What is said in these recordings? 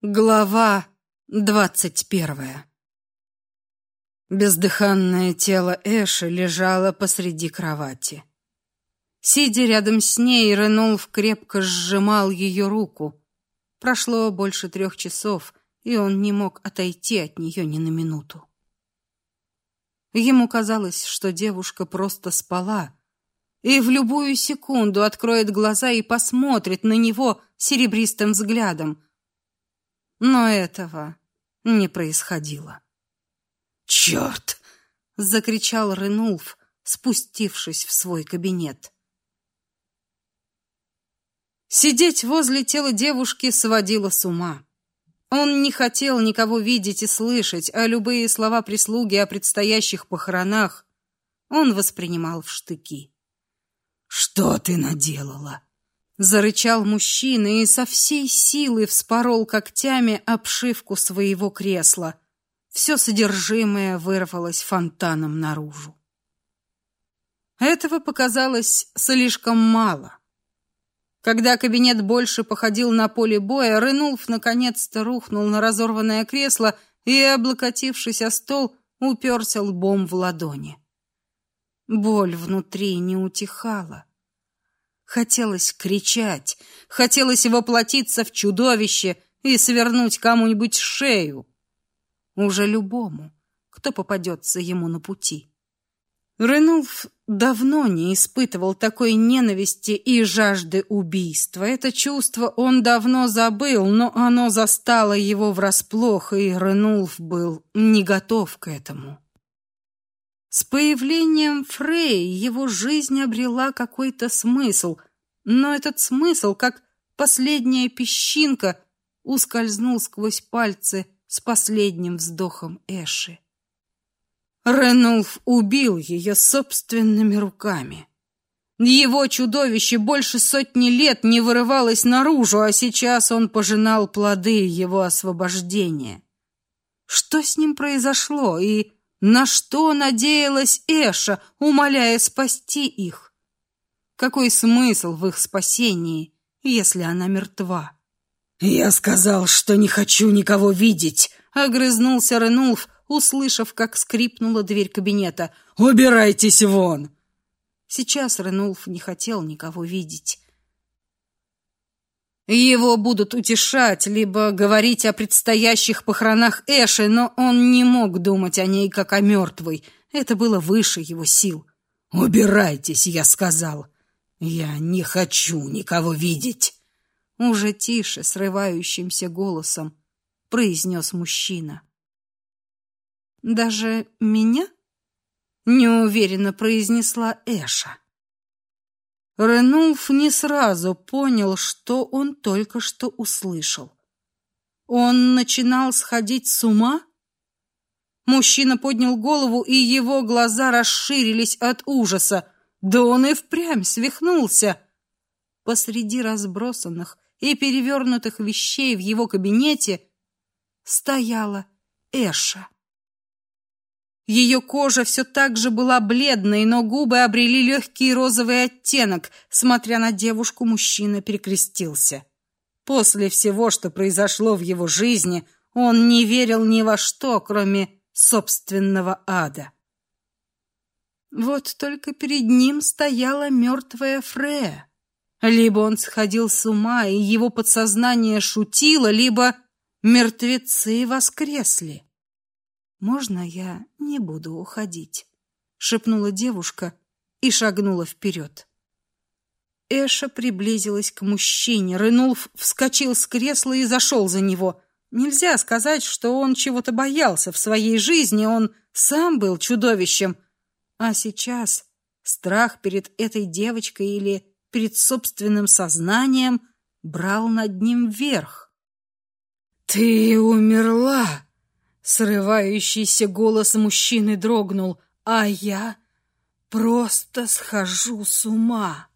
Глава двадцать первая Бездыханное тело Эши лежало посреди кровати. Сидя рядом с ней, Ренулф крепко сжимал ее руку. Прошло больше трех часов, и он не мог отойти от нее ни на минуту. Ему казалось, что девушка просто спала, и в любую секунду откроет глаза и посмотрит на него серебристым взглядом — но этого не происходило. «Черт!» — закричал Ренулф, спустившись в свой кабинет. Сидеть возле тела девушки сводило с ума. Он не хотел никого видеть и слышать, а любые слова прислуги о предстоящих похоронах он воспринимал в штыки. «Что ты наделала?» Зарычал мужчина и со всей силы вспорол когтями обшивку своего кресла. Все содержимое вырвалось фонтаном наружу. Этого показалось слишком мало. Когда кабинет больше походил на поле боя, Ренулф наконец-то рухнул на разорванное кресло и, облокотившись о стол, уперся лбом в ладони. Боль внутри не утихала. Хотелось кричать, хотелось воплотиться в чудовище и свернуть кому-нибудь шею. Уже любому, кто попадется ему на пути. Ренулф давно не испытывал такой ненависти и жажды убийства. Это чувство он давно забыл, но оно застало его врасплох, и Ренулф был не готов к этому. С появлением Фрей его жизнь обрела какой-то смысл, но этот смысл, как последняя песчинка, ускользнул сквозь пальцы с последним вздохом Эши. Ренулф убил ее собственными руками. Его чудовище больше сотни лет не вырывалось наружу, а сейчас он пожинал плоды его освобождения. Что с ним произошло и на что надеялась Эша, умоляя спасти их? Какой смысл в их спасении, если она мертва? «Я сказал, что не хочу никого видеть», — огрызнулся Ренулф, услышав, как скрипнула дверь кабинета. «Убирайтесь вон!» Сейчас Ренулф не хотел никого видеть. Его будут утешать, либо говорить о предстоящих похоронах Эши, но он не мог думать о ней как о мертвой. Это было выше его сил. «Убирайтесь», — я сказал. «Я не хочу никого видеть!» Уже тише, срывающимся голосом произнес мужчина. «Даже меня?» — неуверенно произнесла Эша. Ренулф не сразу понял, что он только что услышал. Он начинал сходить с ума? Мужчина поднял голову, и его глаза расширились от ужаса. Да он и впрямь свихнулся. Посреди разбросанных и перевернутых вещей в его кабинете стояла Эша. Ее кожа все так же была бледной, но губы обрели легкий розовый оттенок. Смотря на девушку, мужчина перекрестился. После всего, что произошло в его жизни, он не верил ни во что, кроме собственного ада. Вот только перед ним стояла мертвая Фрея. Либо он сходил с ума, и его подсознание шутило, либо мертвецы воскресли. «Можно я не буду уходить?» — шепнула девушка и шагнула вперед. Эша приблизилась к мужчине. Ренулф вскочил с кресла и зашел за него. Нельзя сказать, что он чего-то боялся в своей жизни, он сам был чудовищем. А сейчас страх перед этой девочкой или перед собственным сознанием брал над ним верх. «Ты умерла!» Срывающийся голос мужчины дрогнул, а я просто схожу с ума.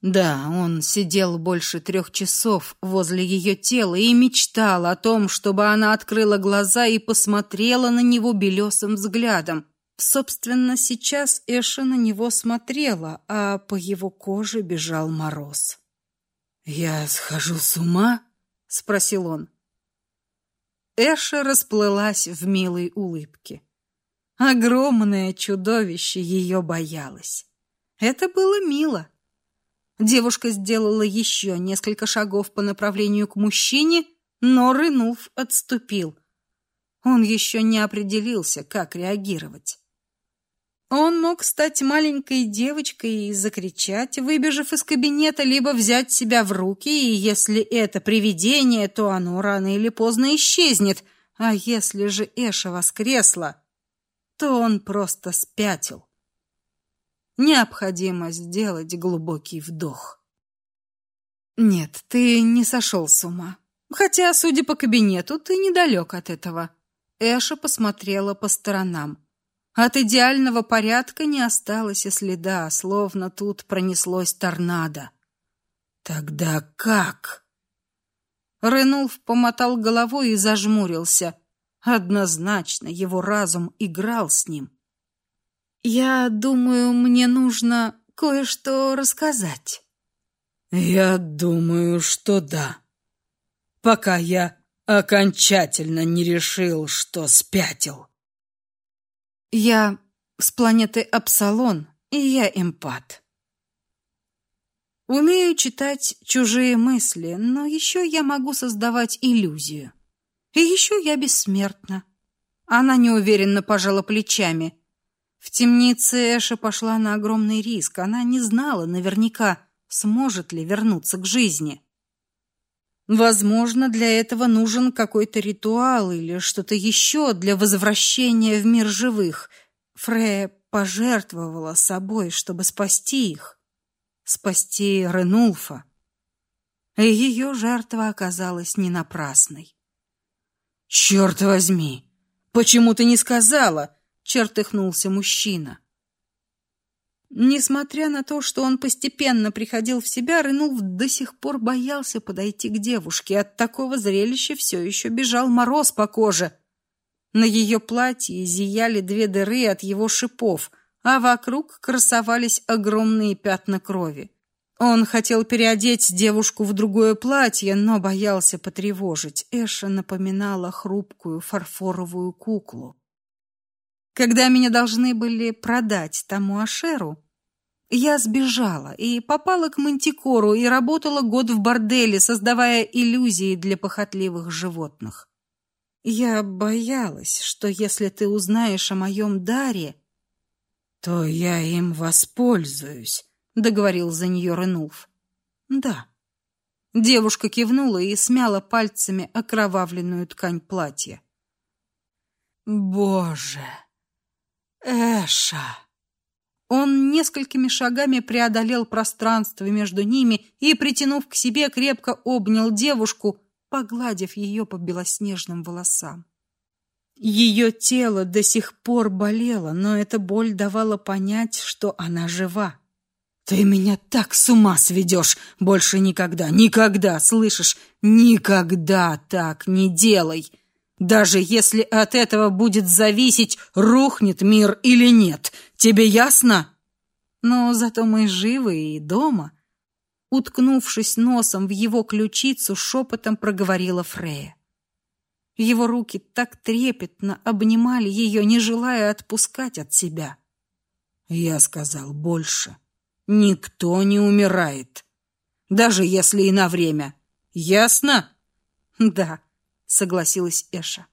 Да, он сидел больше трех часов возле ее тела и мечтал о том, чтобы она открыла глаза и посмотрела на него белесым взглядом. Собственно, сейчас Эша на него смотрела, а по его коже бежал мороз. «Я схожу с ума?» спросил он. Эша расплылась в милой улыбке. Огромное чудовище ее боялось. Это было мило. Девушка сделала еще несколько шагов по направлению к мужчине, но Рынулф отступил. Он еще не определился, как реагировать. Он мог стать маленькой девочкой и закричать, выбежав из кабинета, либо взять себя в руки, и если это привидение, то оно рано или поздно исчезнет. А если же Эша воскресла, то он просто спятил. Необходимо сделать глубокий вдох. Нет, ты не сошел с ума. Хотя, судя по кабинету, ты недалек от этого. Эша посмотрела по сторонам. От идеального порядка не осталось и следа, словно тут пронеслось торнадо. Тогда как? Ренулф помотал головой и зажмурился. Однозначно его разум играл с ним. Я думаю, мне нужно кое-что рассказать. Я думаю, что да. Пока я окончательно не решил, что спятил. Я с планеты Апсалон, и я эмпат. Умею читать чужие мысли, но еще я могу создавать иллюзию. И еще я бессмертна. Она неуверенно пожала плечами. В темнице Эша пошла на огромный риск. Она не знала наверняка, сможет ли вернуться к жизни. Возможно, для этого нужен какой-то ритуал или что-то еще для возвращения в мир живых. Фрея пожертвовала собой, чтобы спасти их, спасти Ренулфа. И ее жертва оказалась не напрасной. Черт возьми, почему ты не сказала? чертыхнулся мужчина. Несмотря на то, что он постепенно приходил в себя, Рынул до сих пор боялся подойти к девушке. От такого зрелища все еще бежал мороз по коже. На ее платье зияли две дыры от его шипов, а вокруг красовались огромные пятна крови. Он хотел переодеть девушку в другое платье, но боялся потревожить. Эша напоминала хрупкую фарфоровую куклу. Когда меня должны были продать тому Ашеру, я сбежала и попала к Мантикору и работала год в борделе, создавая иллюзии для похотливых животных. Я боялась, что если ты узнаешь о моем даре, то я им воспользуюсь, договорил за нее Ренулф. Да. Девушка кивнула и смяла пальцами окровавленную ткань платья. Боже, Эша. Он несколькими шагами преодолел пространство между ними и, притянув к себе, крепко обнял девушку, погладив ее по белоснежным волосам. Ее тело до сих пор болело, но эта боль давала понять, что она жива. Ты меня так с ума сведешь! Больше никогда, никогда, слышишь? Никогда так не делай! Даже если от этого будет зависеть, рухнет мир или нет. Тебе ясно? Но зато мы живы и дома. Уткнувшись носом в его ключицу, шепотом проговорила Фрея. Его руки так трепетно обнимали ее, не желая отпускать от себя. Я сказал больше. Никто не умирает, даже если и на время. Ясно? Да согласилась Эша.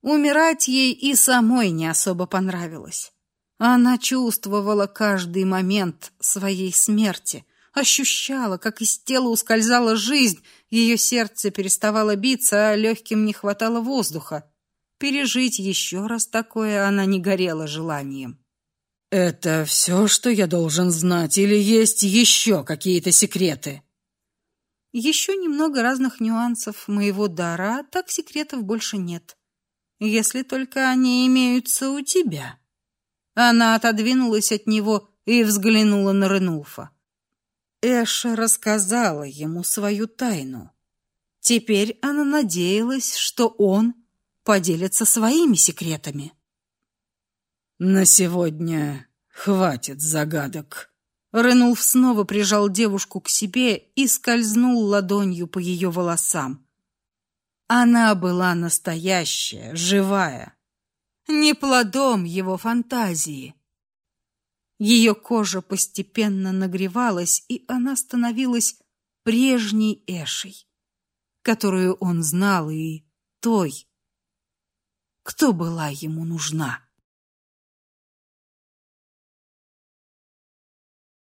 Умирать ей и самой не особо понравилось. Она чувствовала каждый момент своей смерти, ощущала, как из тела ускользала жизнь, ее сердце переставало биться, а легким не хватало воздуха. Пережить еще раз такое она не горела желанием. Это все, что я должен знать, или есть еще какие-то секреты? Еще немного разных нюансов моего дара, а так секретов больше нет. Если только они имеются у тебя. Она отодвинулась от него и взглянула на Ренулфа. Эша рассказала ему свою тайну. Теперь она надеялась, что он поделится своими секретами. На сегодня хватит загадок, Ренулф снова прижал девушку к себе и скользнул ладонью по ее волосам. Она была настоящая, живая, не плодом его фантазии. Ее кожа постепенно нагревалась, и она становилась прежней Эшей, которую он знал, и той, кто была ему нужна.